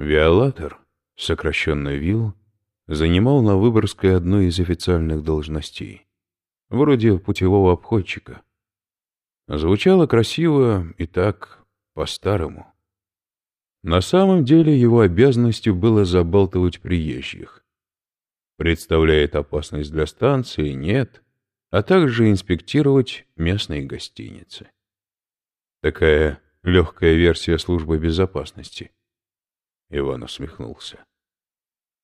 Виолатор, сокращенно ВИЛ, занимал на Выборгской одну из официальных должностей, вроде путевого обходчика. Звучало красиво и так по-старому. На самом деле его обязанностью было забалтывать приезжих. Представляет опасность для станции? Нет. А также инспектировать местные гостиницы. Такая легкая версия службы безопасности. Иван усмехнулся.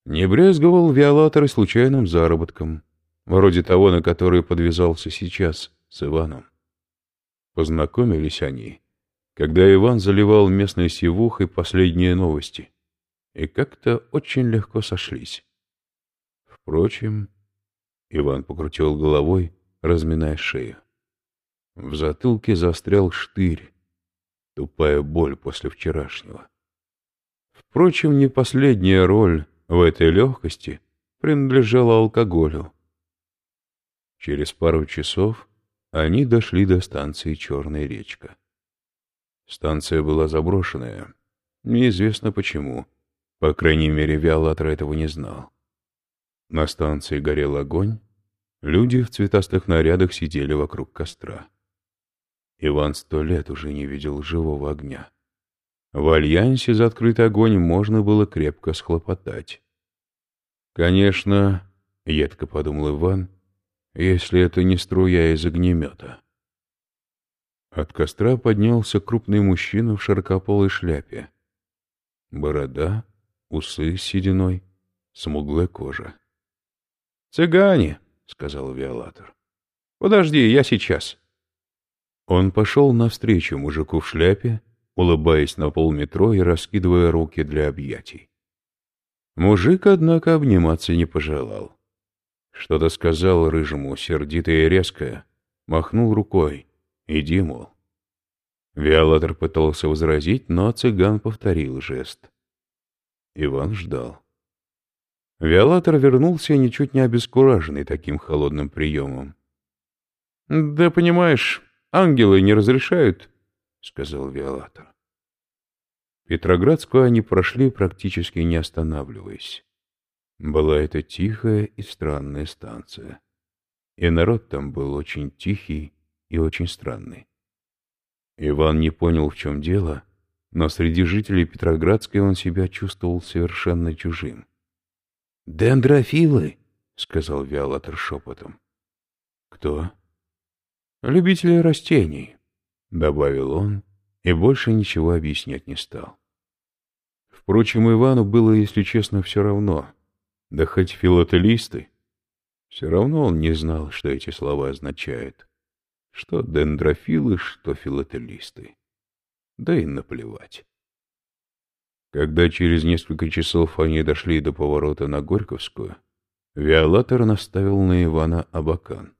Не брезговал Виолатор случайным заработком, вроде того, на который подвязался сейчас с Иваном. Познакомились они, когда Иван заливал местной сивухой последние новости, и как-то очень легко сошлись. Впрочем, Иван покрутил головой, разминая шею. В затылке застрял штырь, тупая боль после вчерашнего. Впрочем, не последняя роль в этой легкости принадлежала алкоголю. Через пару часов они дошли до станции «Черная речка». Станция была заброшенная. Неизвестно почему. По крайней мере, Виолатор этого не знал. На станции горел огонь. Люди в цветастых нарядах сидели вокруг костра. Иван сто лет уже не видел живого огня. В альянсе за открытый огонь можно было крепко схлопотать. Конечно, едко подумал Иван, если это не струя из огнемета. От костра поднялся крупный мужчина в широкополой шляпе. Борода, усы с сединой, смуглая кожа. «Цыгане!» — сказал Виолатор. «Подожди, я сейчас». Он пошел навстречу мужику в шляпе, улыбаясь на полметро и раскидывая руки для объятий. Мужик, однако, обниматься не пожелал. Что-то сказал рыжему, сердито и резко, махнул рукой. «Иди, мол». Виолатор пытался возразить, но цыган повторил жест. Иван ждал. Виолатор вернулся ничуть не обескураженный таким холодным приемом. — Да понимаешь, ангелы не разрешают, — сказал Виолатор. Петроградскую они прошли, практически не останавливаясь. Была это тихая и странная станция. И народ там был очень тихий и очень странный. Иван не понял, в чем дело, но среди жителей Петроградской он себя чувствовал совершенно чужим. «Дендрофилы», — сказал Виолатор шепотом. «Кто?» «Любители растений», — добавил он и больше ничего объяснять не стал. Впрочем, Ивану было, если честно, все равно. Да хоть филателисты. Все равно он не знал, что эти слова означают. Что дендрофилы, что филателисты. Да и наплевать. Когда через несколько часов они дошли до поворота на Горьковскую, Виолатор наставил на Ивана абакан.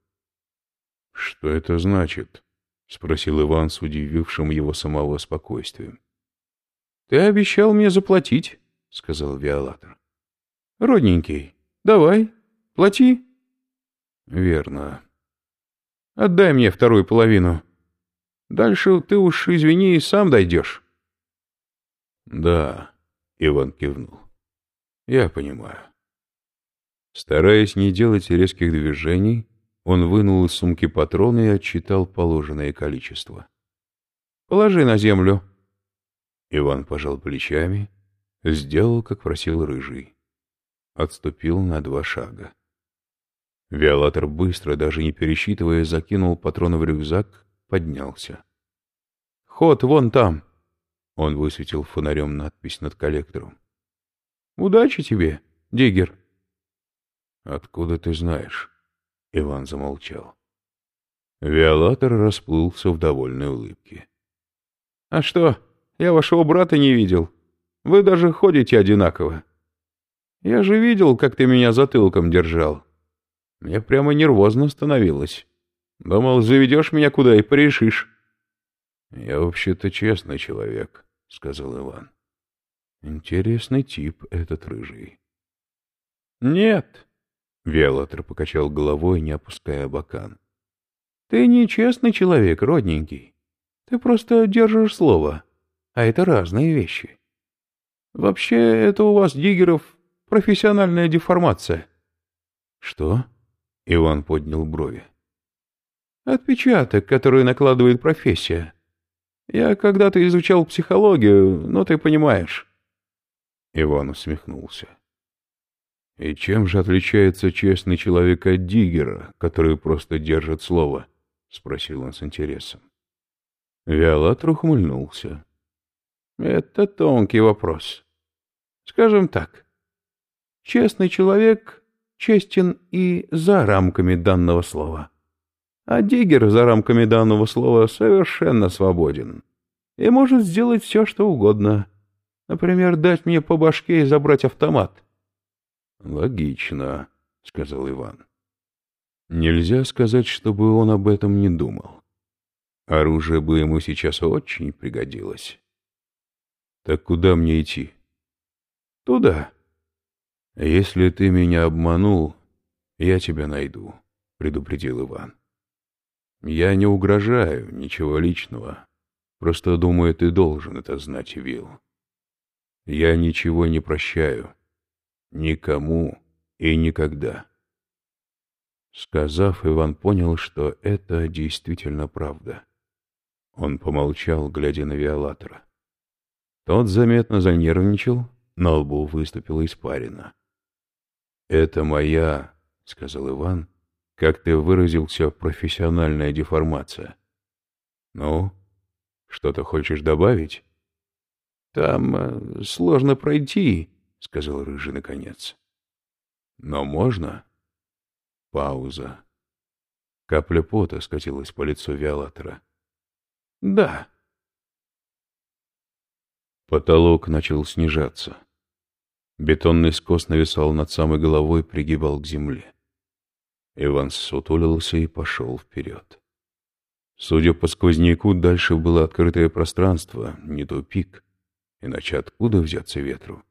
— Что это значит? — спросил Иван с удивившим его самого спокойствием. — Ты обещал мне заплатить, — сказал Виолатор. — Родненький, давай, плати. — Верно. — Отдай мне вторую половину. Дальше ты уж, извини, сам дойдешь. — Да, — Иван кивнул. — Я понимаю. Стараясь не делать резких движений, он вынул из сумки патроны и отчитал положенное количество. — Положи на землю. Иван пожал плечами, сделал, как просил рыжий. Отступил на два шага. Виолатор быстро, даже не пересчитывая, закинул патроны в рюкзак, поднялся. — Ход вон там! Он высветил фонарем надпись над коллектором. — Удачи тебе, Диггер! — Откуда ты знаешь? Иван замолчал. Виолатор расплылся в довольной улыбке. — А что, я вашего брата не видел. Вы даже ходите одинаково. Я же видел, как ты меня затылком держал. Мне прямо нервозно становилось. Думал, заведешь меня куда и порешишь. — Я вообще-то честный человек, — сказал Иван. — Интересный тип этот рыжий. — Нет, Виолатор покачал головой, не опуская бокан. — Ты нечестный человек, родненький. Ты просто держишь слово, а это разные вещи. Вообще, это у вас, диггеров, профессиональная деформация. Что? Иван поднял брови. Отпечаток, который накладывает профессия. Я когда-то изучал психологию, но ты понимаешь. Иван усмехнулся. И чем же отличается честный человек от диггера, который просто держит слово? Спросил он с интересом. Виолатор ухмыльнулся. Это тонкий вопрос. Скажем так, честный человек честен и за рамками данного слова. А Диггер за рамками данного слова совершенно свободен и может сделать все, что угодно. Например, дать мне по башке и забрать автомат. — Логично, — сказал Иван. Нельзя сказать, чтобы он об этом не думал. Оружие бы ему сейчас очень пригодилось. Так куда мне идти? Туда. Если ты меня обманул, я тебя найду, предупредил Иван. Я не угрожаю, ничего личного. Просто думаю, ты должен это знать, Вилл. Я ничего не прощаю. Никому и никогда. Сказав, Иван понял, что это действительно правда. Он помолчал, глядя на Виолатора. Тот заметно занервничал, на лбу выступила испарина. «Это моя», — сказал Иван, — «как ты выразился, профессиональная деформация». «Ну, что-то хочешь добавить?» «Там э, сложно пройти», — сказал Рыжий наконец. «Но можно?» Пауза. Капля пота скатилась по лицу Виолатора. «Да», Потолок начал снижаться. Бетонный скос нависал над самой головой, пригибал к земле. Иван сутулился и пошел вперед. Судя по сквозняку, дальше было открытое пространство, не тупик. Иначе откуда взяться ветру?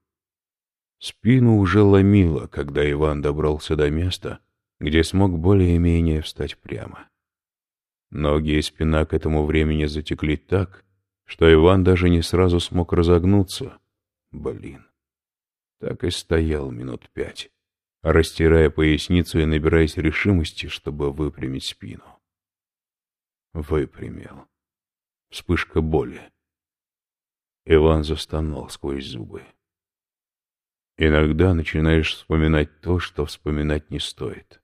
Спину уже ломило, когда Иван добрался до места, где смог более-менее встать прямо. Ноги и спина к этому времени затекли так, что Иван даже не сразу смог разогнуться. Блин. Так и стоял минут пять, растирая поясницу и набираясь решимости, чтобы выпрямить спину. Выпрямил. Вспышка боли. Иван застонал сквозь зубы. Иногда начинаешь вспоминать то, что вспоминать не стоит.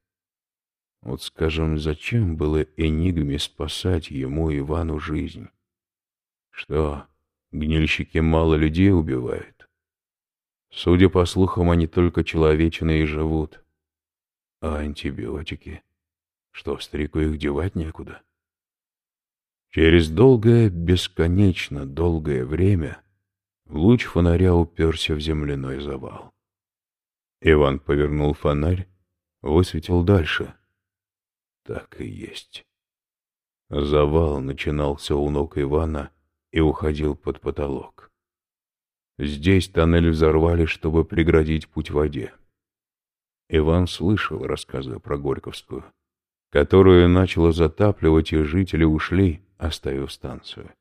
Вот, скажем, зачем было Энигме спасать ему, Ивану, жизнь? Что, гнильщики мало людей убивают? Судя по слухам, они только человечные и живут. А антибиотики? Что, старику их девать некуда? Через долгое, бесконечно долгое время луч фонаря уперся в земляной завал. Иван повернул фонарь, высветил дальше. Так и есть. Завал начинался у ног Ивана, и уходил под потолок. Здесь тоннель взорвали, чтобы преградить путь воде. Иван слышал рассказы про Горьковскую, которую начало затапливать, и жители ушли, оставив станцию.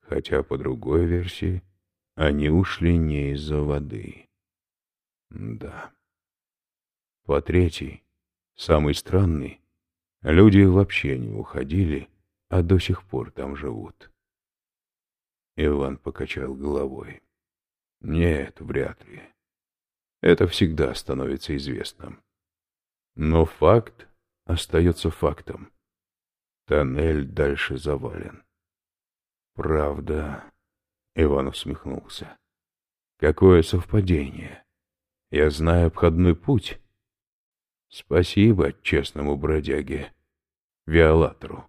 Хотя, по другой версии, они ушли не из-за воды. Да. По третьей, самый странный, люди вообще не уходили, а до сих пор там живут. Иван покачал головой. Нет, вряд ли. Это всегда становится известным. Но факт остается фактом. Тоннель дальше завален. Правда, Иван усмехнулся. Какое совпадение. Я знаю обходной путь. Спасибо честному бродяге, Виолатору.